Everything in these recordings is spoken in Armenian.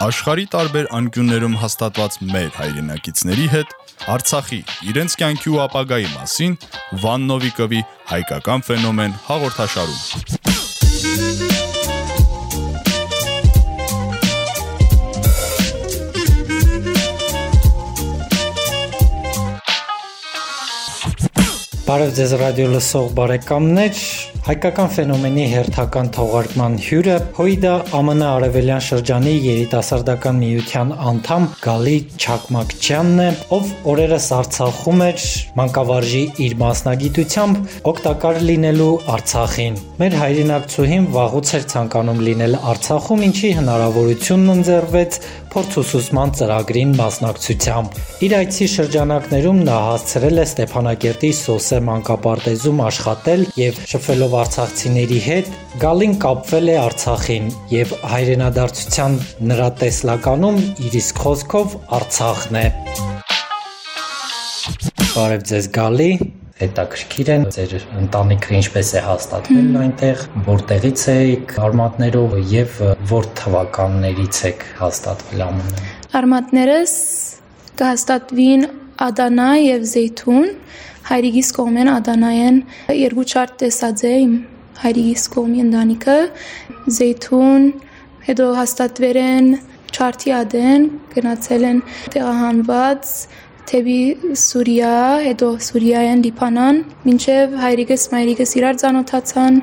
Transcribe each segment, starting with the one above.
Աշխարի տարբեր անկյուններում հաստատված մեր հայրենակիցների հետ Արցախի իրենց կյանքի ու ապագայի մասին Վան Նովիկովի հայկական ֆենոմեն հաղորդաշարում։ Բարև ձեզ ռադիո լսող բարեկամներ, Հայկական ֆենոմենի հերթական թողարկման հյուրը Հոիդա ԱՄՆ Արևելյան շրջանի երիտասարդական միության անդամ Գալի Չակմակչյանն է, ով օրերս Արցախում էր մանկավարժի իր մասնագիտությամբ օգտակար լինելու Արցախին։ Մեր հայրենակցուհին վաղուց էր ցանկանում լինել Արցախում, ինչի հնարավորությունն ընձեռվեց փորձուսուցման ծրագրին մասնակցությամբ։ Իր այցի շրջանակներում նա հասցրել է Ստեփանակերտի Սոսե մանկապարտեզում աշխատել եւ շփվելով արցախցիների հետ, Գալին կապվել է Արցախին եւ հայրենադարձության նրա տեսլականում իր իսկ խոսքով Արցախն է։ Բարև ձեզ Գալի, հետաքրքիր է ձեր ընտանիքը ինչպես է հաստատվել այնտեղ, որտեղից եք արմատներով եւ որ թվականներից եք հաստատվել ԱՄՆ։ Արմատներս կհաստատվին Ադանա եւ Զեյթուն հայրիկիս կողմեն Ադանայեն երկու չարտ տեսած է իմ հայրիկիս կողմի ընտանիքը Զեյթուն հետո հաստատվեր են չարտի ադեն գնացել են տեղահանված թեպի Սուրիա, հետո Սուրիայեն Լիբանան, մինչև հայրիկս մայրիկս իրար ծանոթացան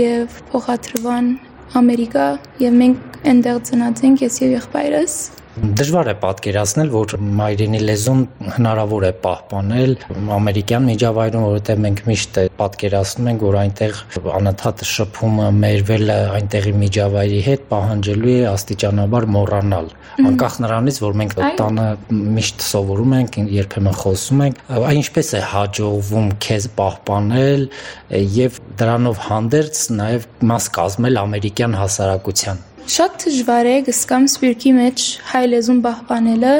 եւ փոխադրվան Ամերիկա եւ մենք այնտեղ ծնած ենք ես եւ եղբայրս Դժվար է պատկերացնել, որ մայրենի լեզուն հնարավոր է պահպանել ամերիկյան միջավայրում, որովհետև մենք միշտ պատկերացնում ենք, որ այնտեղ անընդհատ շփումը մերվելը այնտեղի միջավայրի հետ պահանջելու է աստիճանաբար մոռանալ։ Անկախ նրանից, որ մենք տանը միշտ սովորում ենք, երբեմն խոսում ենք, այն ինչպես է հաջողվում քեզ պահպանել եւ դրանով հանդերձ նաեւ մաս կազմել ամերիկյան հասարակության Շատ դժվար է գսկամ սպիրկի մեջ հայ լեզուն պահպանելը,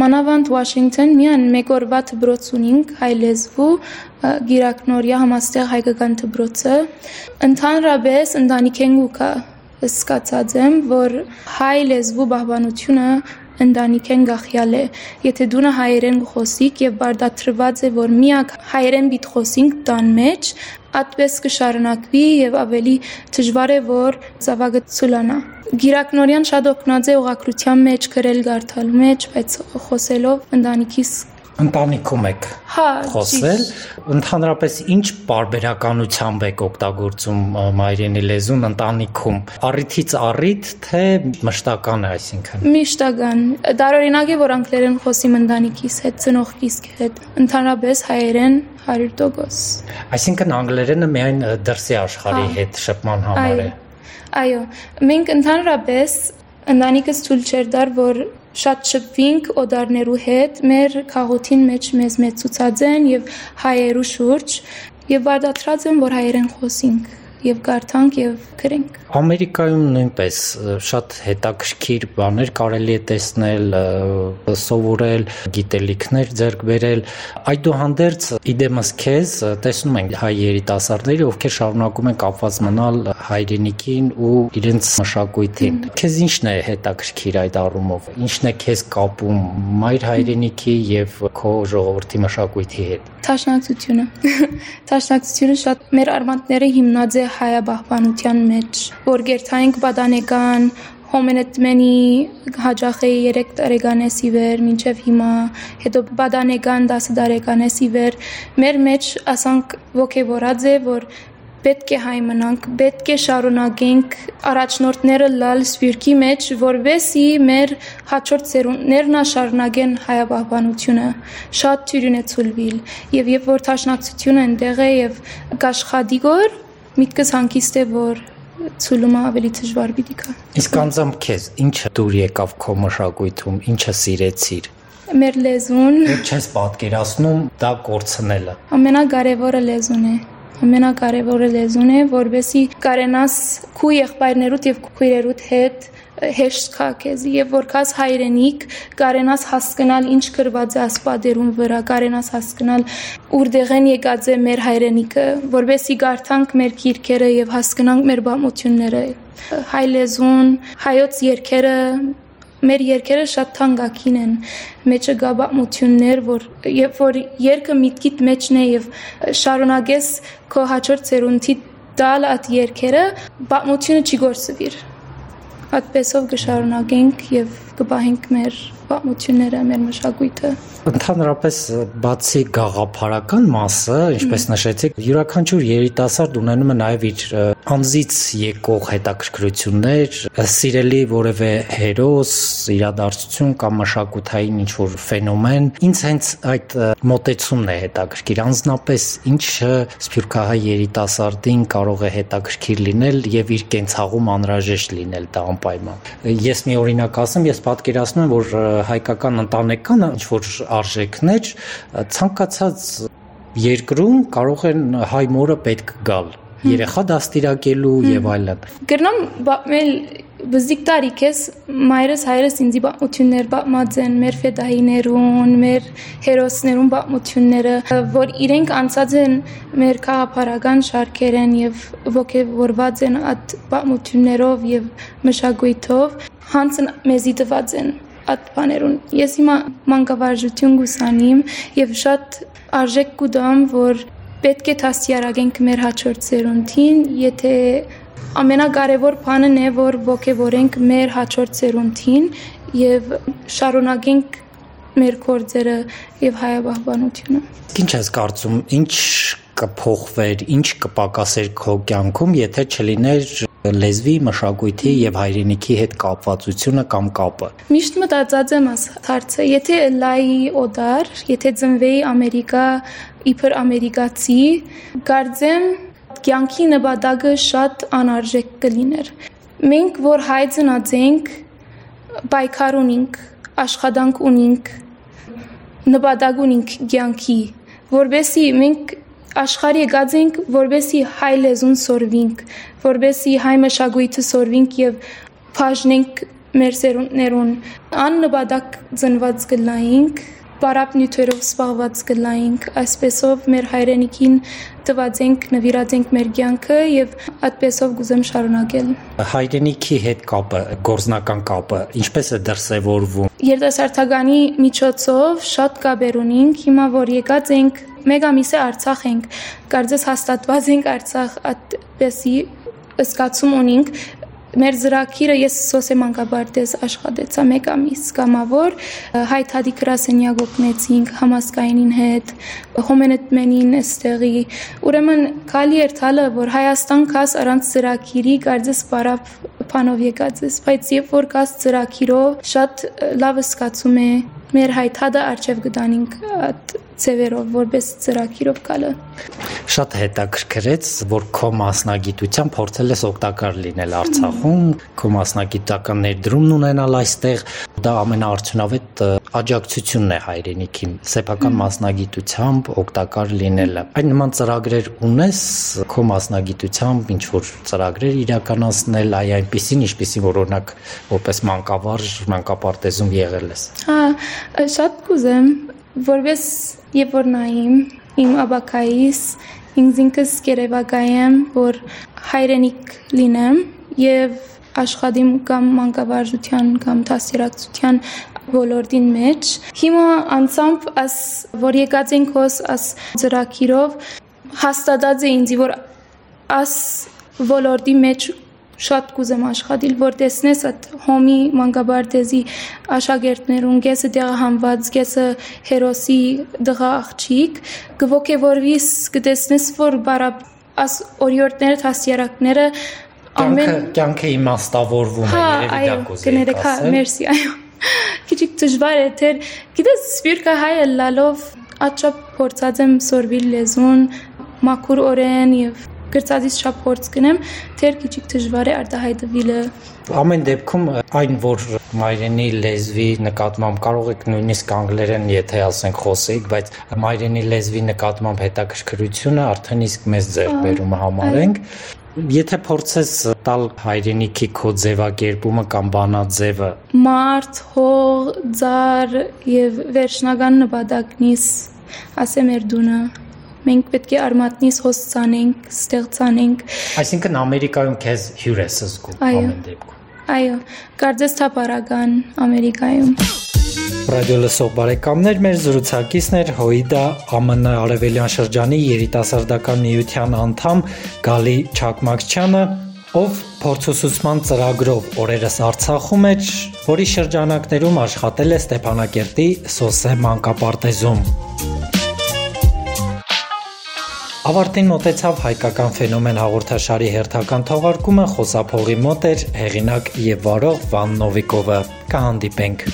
մանավանդ Վաշինգտոն միան մեկ օրվա դբրոց ունինք հայ լեզվու գիրակնորյա համաստեղ հայկական դբրոցը։ Ընդհանրապես ընտանիքեն գուկա սկացած եմ, որ հայ լեզվու պահպանությունը ընտանիքեն գախյալ է։ Եթե դու հայերեն խոսիկ եւ բարդատրված է, որ միակ հայերեն բիտ խոսինք տան մեջ, այդպես կշարունակվի եւ ավելի դժվար է որ ծավալը ցուլանա։ Գիրակնորյան շատ օգնած է ուղակրության մեջ, գրել գարթալու մեջ, բայց խոսելով ընտանիքիս ընտանիքում եք հա խոսել ընդհանրապես ինչ բարբերականությամբ եք օգտագործում մայրենի լեզուն ընտանիքում առիթից առիթ թե մշտական է այսինքն մշտական դարօրինակ է որ անգլերեն խոսիմ ընտանիքիս հետ ծնողքիս հետ ընդհանրապես հայերեն 100% այսինքն անգլերենը միայն դրսի աշխարհի հա։ հետ շփման համար է այո մենք ընդհանրապես ընտանիքս ցույց չեր դար որ շատ շփվինք օդարներու հետ, մեր քաղաքին մեջ մեզ մեծուցած են եւ հայերու շուրջ եւ բարդացրած են, որ հայերեն խոսինք եւ կարդանք եւ գրենք։ Ամերիկայում նույնպես շատ հետաքրքիր բաներ կարելի է տեսնել, սովորել, գիտելիքներ ձեռք բերել։ Այդուհանդերձ իդեմս քեզ տեսնում ենք հայ երիտասարդների, ովքեր շարունակում են կապված մնալ հայրենիքին ու իրենց մշակույթին։ Քեզ ի՞նչն է հետաքրքիր այդ առումով։ Ի՞նչն է քեզ կապում մայր հայրենիքի եւ քո ժողովրդի մշակույթի հետ։ Տաշնակցությունը։ Տաշնակցությունը շատ մեր արմատները հիմնած է հայաբահբանության մեջ, որ գերթայինք բադանեկան, հոմենետմենի հաջախեի 3 տարեկանես ի վեր, մինչև հիմա, հետո բադանեկան 10 տարեկանես ի վեր, մեր մեջ ասանք ոգևորած է, որ պետք է հայ մնանք, պետք է շարունակենք առաջնորդները լալ սպիրկի մեջ, որովհետեւ մեր հաջորդ ծերունդներն շարունակեն հայապահպանությունը։ Շատ թյուրին է ցույլվիլ, եւ երբ որ տաշնակցությունը այնտեղ է եւ կաշխատի գոր, միտքս հանկիստ է որ ցույլումը ավելի դժվար պիտի գա։ Իսկ անձամբ քեզ ինչը դուր եկավ քո մշակույթում, ինչը սիրեցիր մեր լեզուն։ Դու չես պատկերացնում դա կորցնելը։ Ամենակարևորը լեզուն է ամենակարևորը լեզուն է, որովհետեւ կարենաս քու եղբայրներուդ եւ քույրերուդ հետ հեշտ կա քեզ եւ որ կաս հայրենիք կարենաս հասկանալ ինչ գրված է ասպադերում վրա կարենաս հասկանալ ուրդեղեն եկած է մեր հայրենիքը որովհետեւ գարտանք մեր քիրքերը եւ հասկանանք մեր բամությունները հայ լեզուն հայոց երկերը մեր երկերը շատ թանկագին են մեջը գա բամություններ որ երբ որ երկը միտքիդ մեջն է եւ շարունակես քո հաջորդ ծերունթի տալ այդ երկերը բամությունը չի գործվիր այդպեսով կշարունակենք եւ կբահենք մեր պատմությունները, մեր մշակույթը։ Ընդհանրապես բացի գաղափարական մասը, ինչպես նշեցիք, յուրաքանչյուր երիտասարդ ունենում է նաև իր անձից եկող հետաքրքրություններ, սիրելի որևէ հերոս, իրադարձություն կամ մշակութային ինչ-որ ֆենոմեն։ Ինչ հենց այդ մոտեցումն է հետաքրքիր։ Անձնապես ինչը սփյուռքահայ երիտասարդին կարող է հետաքրքիր լինել եւ իր կենցաղում անհրաժեշտ լինել դա անպայման։ Ես մի օրինակ ասեմ, ես պատկերացնում եմ, որ հայկական ընտանեկան ինչ որ արժեքներ ցանկացած երկրում կարող են հայ մորը պետք գալ երեխա դաստիարակելու եւ այլն։ Գրնամ բամել բզիկ տարիք ես մայրս հայրս ինձի բամություններ բամած են մեր ֆեդահիներուն, մեր հերոսներուն բամությունները, որ իրենք անցած են մեր քաղաքապարական շարքերեն եւ ողջորված են այդ բամություններով եւ մշակույթով, հանցն մեզի տված են այդ բաներուն։ Ես հիմա մանկավարժություն գուսանիմ եւ շատ արժեք կուտամ, որ պետք է դաստիարակենք մեր հաջորդ սերունդին, եթե ամենակարևոր բանն է, որ ողջորենք մեր հաջորդ սերունդին եւ շարունակենք մեր կորձերը եւ հայաբահբանությունը։ Ինչ ես կարծում, ինչ կփոխվեր, ինչ կպակասեր քո կյանքում, եթե չլիներ լեզվի, մշակույթի եւ հայրենիքի հետ կապվածությունը կամ կապը։ Միշտ մտածած եմ աս հարցը, եթե լայի օդար, եթե ծնվեի Ամերիկա, իբր ամերիկացի, գարձեմ կյանքի նպատակը շատ անարժեք կլիներ։ Մենք որ հայ ծնած պայքար ունենք, աշխատանք ունենք, նպատակ ունենք կյանքի, որբեսի մենք աշխարհի եկած ենք, որբեսի հայ լեզուն սորվինք, որբեսի հայ մշակույթը սորվինք եւ բաժնենք մեր սերունդներուն աննպատակ ծնված գլայինք բարապ նյութերով սպաղված գլայինք այսպեսով մեր հայրենիքին տված ենք նվիրած ենք մեր կյանքը եւ այդպեսով գուզեմ շարունակել հայրենիքի հետ կապը գործնական կապը ինչպես է դրսևորվում երիտասարդականի միջոցով շատ կապեր ունենք հիմա որ եկած ենք մեկ ամիս է Արցախ ենք, կարծես հաստատված ենք Արցախ այդպեսի ըսկացում ունենք, մեր ծրագիրը ես սոսե մանկաբարձ աշխատեցա մեկ ամիս կամավոր հայ թադի գրասենյակ օգնեցինք համասկայինին հետ հոմենետմենին էստեղի ուրեմն քալի էր թալը որ հայաստան կաս առանց ծրագիրի կարծես բարապ փանով եկած ես բայց երբ որ կաս ծրագիրով շատ լավ սկացում է մեր հայթադը արժև գտանինք այդ ծևերով որպես ծրագիրով գալը շատ հետաքրքրեց որ քո մասնագիտությամբ փորձել ես օգտակար լինել Արցախում քո մասնագիտական ներդրումն ունենալ այստեղ դա ամենաարդյունավետ աջակցությունն է հայրենիքին սեփական մասնագիտությամբ օգտակար լինելը այն նման ծրագրեր ունես քո մասնագիտությամբ ինչ որ ծրագրեր իրականացնել այ այնպեսին ինչպեսին որ օրինակ որպես մանկավարժ մանկապարտեզում եղել ես հա շատ կուզեմ, որպես եւ որ նայիմ իմ աբակայիս ինձ ինքս կերևակայեմ, որ հայրենիք լինեմ եւ աշխատիմ կամ մանկավարժության կամ դասերակցության ոլորտին մեջ։ Հիմա անցամբ աս որ եկած ենք հոս աս ծրակիրով հաստատած է ինձ որ աս ոլորտի մեջ շատ կուզեմ աշխատել, որ տեսնես այդ հոմի մանկաբարձի աշակերտներուն, կեսը տեղահանված, կեսը հերոսի դղա աղջիկ, գվոքեվորվիս կտեսնես, որ բարապ աս օրիորդները, հասիարակները ամեն կյանքը իմաստավորվում է, հա, երևի դա կուզեի ասել։ Հա, մերսի, այո։ Քիչիկ դժվար է, թե գիտես, սպիրկա հայ լալով աճապ փորձած եմ սորվիլ լեզուն, մաքուր օրեն եւ գրծածից շատ փորձ կնեմ, թեր քիչիկ դժվար է արտահայտվելը։ Ամեն դեպքում այն, որ մայրենի լեզվի նկատմամբ կարող եք նույնիսկ անգլերեն, եթե ասենք խոսեիք, բայց մայրենի լեզվի նկատմամբ հետաքրքրությունը արդեն իսկ մեզ ձեռբերումը համարենք։ Եթե փորձես տալ հայրենիքի քո ձևակերպումը կամ բանաձևը մարդ, հող, ձար եւ վերջնական նպատակնից ասեմ երդունը մենք պետք է արմատնից հոսցանենք, ստեղծանենք։ Այսինքն Ամերիկայում քեզ հյուր ես զգում ամեն դեպքում։ Այո, կարծես թափառական Ամերիկայում։ Ռադիո լսող բարեկամներ, մեր զրուցակիցն էր Հոիդա ԱՄՆ Արևելյան շրջանի երիտասարդական միության անդամ Գալի Չակմակչյանը, ով փորձուսուցման ծրագրով օրերս Արցախում է, որի շրջանակներում աշխատել է Ստեփանակերտի Սոսե մանկապարտեզում։ Ավարտին մոտեցավ հայկական ֆենոմեն հաղորդաշարի հերթական թողարկումը խոսափողի մոտ էր հեղինակ եւ վարող Վան Նովիկովը։ Կհանդիպենք